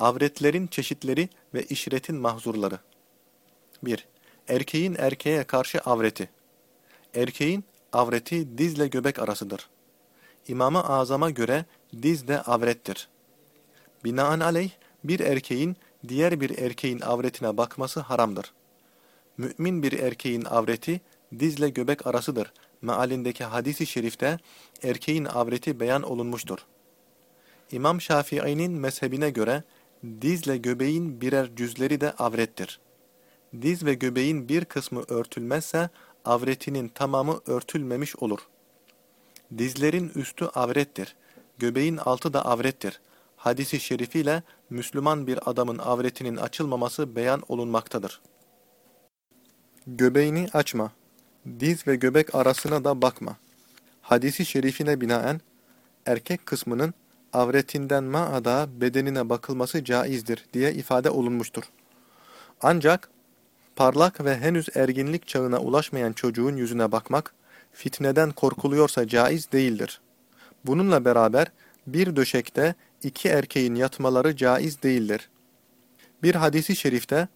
Avretlerin çeşitleri ve işretin mahzurları 1. Erkeğin erkeğe karşı avreti Erkeğin avreti dizle göbek arasıdır. İmam-ı Azam'a göre diz de avrettir. Binaenaleyh bir erkeğin diğer bir erkeğin avretine bakması haramdır. Mümin bir erkeğin avreti dizle göbek arasıdır. Mealindeki hadisi şerifte erkeğin avreti beyan olunmuştur. İmam Şafii'nin mezhebine göre dizle göbeğin birer cüzleri de avrettir. Diz ve göbeğin bir kısmı örtülmezse avretinin tamamı örtülmemiş olur. Dizlerin üstü avrettir. Göbeğin altı da avrettir. Hadisi şerifiyle Müslüman bir adamın avretinin açılmaması beyan olunmaktadır. Göbeğini açma. Diz ve göbek arasına da bakma. Hadisi şerifine binaen erkek kısmının avretinden maada bedenine bakılması caizdir diye ifade olunmuştur. Ancak parlak ve henüz erginlik çağına ulaşmayan çocuğun yüzüne bakmak, fitneden korkuluyorsa caiz değildir. Bununla beraber bir döşekte iki erkeğin yatmaları caiz değildir. Bir hadisi şerifte,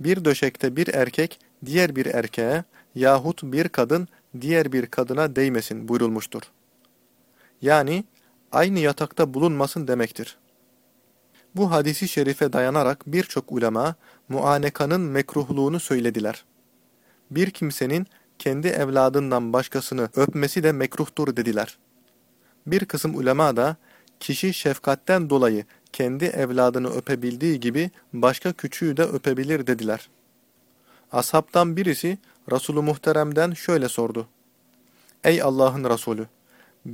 bir döşekte bir erkek diğer bir erkeğe yahut bir kadın diğer bir kadına değmesin buyurulmuştur. Yani aynı yatakta bulunmasın demektir. Bu hadisi şerife dayanarak birçok ulema muanekanın mekruhluğunu söylediler. Bir kimsenin kendi evladından başkasını öpmesi de mekruhtur dediler. Bir kısım ulema da kişi şefkatten dolayı kendi evladını öpebildiği gibi başka küçüğü de öpebilir dediler. Ashabtan birisi Resulü Muhterem'den şöyle sordu. Ey Allah'ın Resulü!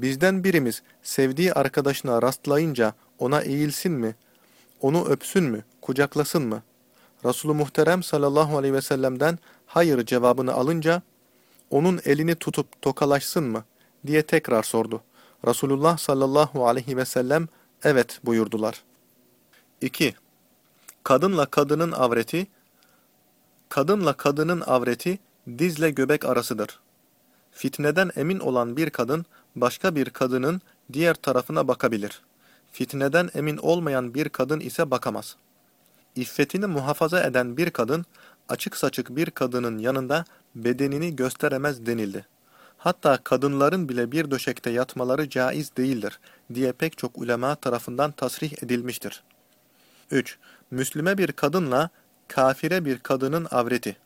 Bizden birimiz sevdiği arkadaşına rastlayınca ona eğilsin mi? Onu öpsün mü? Kucaklasın mı? Resulü Muhterem sallallahu aleyhi ve sellem'den hayır cevabını alınca onun elini tutup tokalaşsın mı? diye tekrar sordu. Resulullah sallallahu aleyhi ve sellem evet buyurdular. 2. Kadınla kadının avreti Kadınla kadının avreti dizle göbek arasıdır. Fitneden emin olan bir kadın başka bir kadının diğer tarafına bakabilir. Fitneden emin olmayan bir kadın ise bakamaz. İffetini muhafaza eden bir kadın açık saçık bir kadının yanında bedenini gösteremez denildi. Hatta kadınların bile bir döşekte yatmaları caiz değildir diye pek çok ulema tarafından tasrih edilmiştir. 3. Müslüme bir kadınla kafire bir kadının avreti.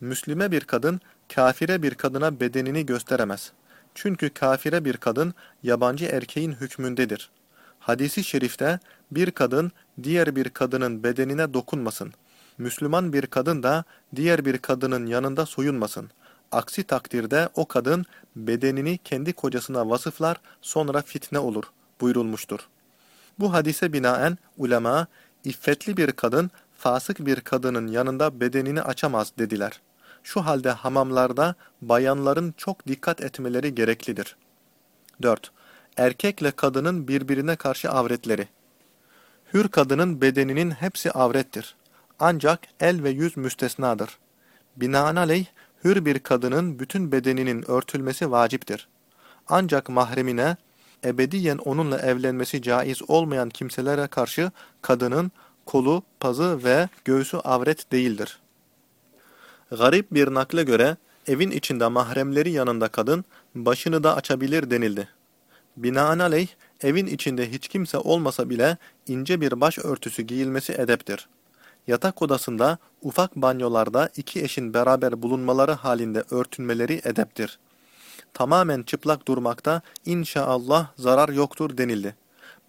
Müslüme bir kadın kafire bir kadına bedenini gösteremez. Çünkü kafire bir kadın yabancı erkeğin hükmündedir. Hadisi şerifte bir kadın diğer bir kadının bedenine dokunmasın. Müslüman bir kadın da diğer bir kadının yanında soyunmasın. Aksi takdirde o kadın bedenini kendi kocasına vasıflar sonra fitne olur buyurulmuştur. Bu hadise binaen ulema iffetli bir kadın fasık bir kadının yanında bedenini açamaz dediler. Şu halde hamamlarda bayanların çok dikkat etmeleri gereklidir. 4. Erkekle kadının birbirine karşı avretleri. Hür kadının bedeninin hepsi avrettir. Ancak el ve yüz müstesnadır. Binaenaleyh hür bir kadının bütün bedeninin örtülmesi vaciptir. Ancak mahremine, ebediyen onunla evlenmesi caiz olmayan kimselere karşı kadının kolu, pazı ve göğsü avret değildir. Garip bir nakle göre evin içinde mahremleri yanında kadın başını da açabilir denildi. Binaenaleyh evin içinde hiç kimse olmasa bile ince bir baş örtüsü giyilmesi edeptir. Yatak odasında ufak banyolarda iki eşin beraber bulunmaları halinde örtünmeleri edeptir. Tamamen çıplak durmakta inşallah zarar yoktur denildi.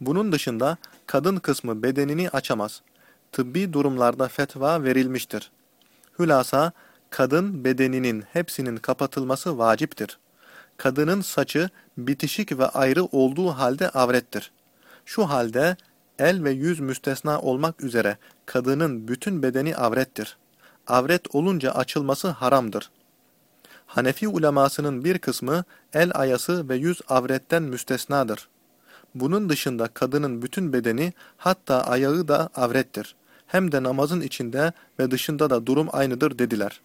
Bunun dışında kadın kısmı bedenini açamaz. Tıbbi durumlarda fetva verilmiştir. Hülasa, kadın bedeninin hepsinin kapatılması vaciptir. Kadının saçı bitişik ve ayrı olduğu halde avrettir. Şu halde el ve yüz müstesna olmak üzere kadının bütün bedeni avrettir. Avret olunca açılması haramdır. Hanefi ulemasının bir kısmı el ayası ve yüz avretten müstesnadır. Bunun dışında kadının bütün bedeni hatta ayağı da avrettir. Hem de namazın içinde ve dışında da durum aynıdır dediler.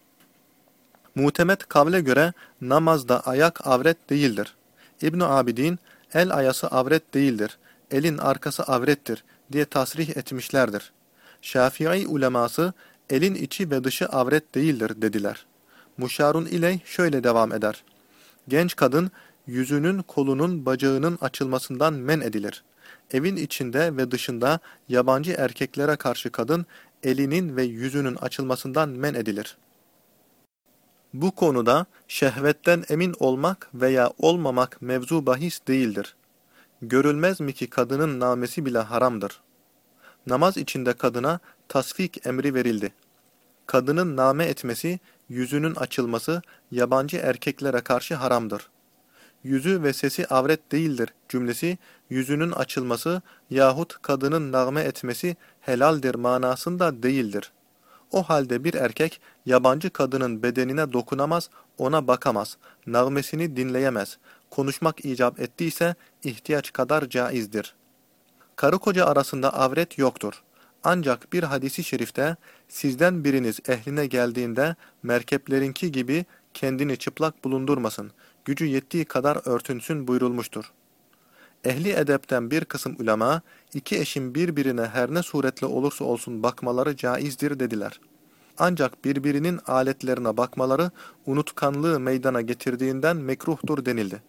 Mutemet kavle göre namazda ayak avret değildir. İbn Abidin el ayası avret değildir. elin arkası avrettir diye tasrih etmişlerdir. Şafii uleması elin içi ve dışı avret değildir dediler. Muşarun ile şöyle devam eder. Genç kadın yüzünün, kolunun, bacağının açılmasından men edilir. Evin içinde ve dışında yabancı erkeklere karşı kadın elinin ve yüzünün açılmasından men edilir. Bu konuda şehvetten emin olmak veya olmamak mevzu bahis değildir. Görülmez mi ki kadının namesi bile haramdır. Namaz içinde kadına tasfik emri verildi. Kadının name etmesi, yüzünün açılması yabancı erkeklere karşı haramdır. Yüzü ve sesi avret değildir cümlesi, yüzünün açılması yahut kadının nağme etmesi helaldir manasında değildir. O halde bir erkek yabancı kadının bedenine dokunamaz, ona bakamaz, nağmesini dinleyemez. Konuşmak icap ettiyse ihtiyaç kadar caizdir. Karı koca arasında avret yoktur. Ancak bir hadisi şerifte sizden biriniz ehline geldiğinde merkeplerinki gibi kendini çıplak bulundurmasın, gücü yettiği kadar örtünsün buyurulmuştur. Ehli edepten bir kısım ulema, iki eşin birbirine her ne suretle olursa olsun bakmaları caizdir dediler. Ancak birbirinin aletlerine bakmaları unutkanlığı meydana getirdiğinden mekruhtur denildi.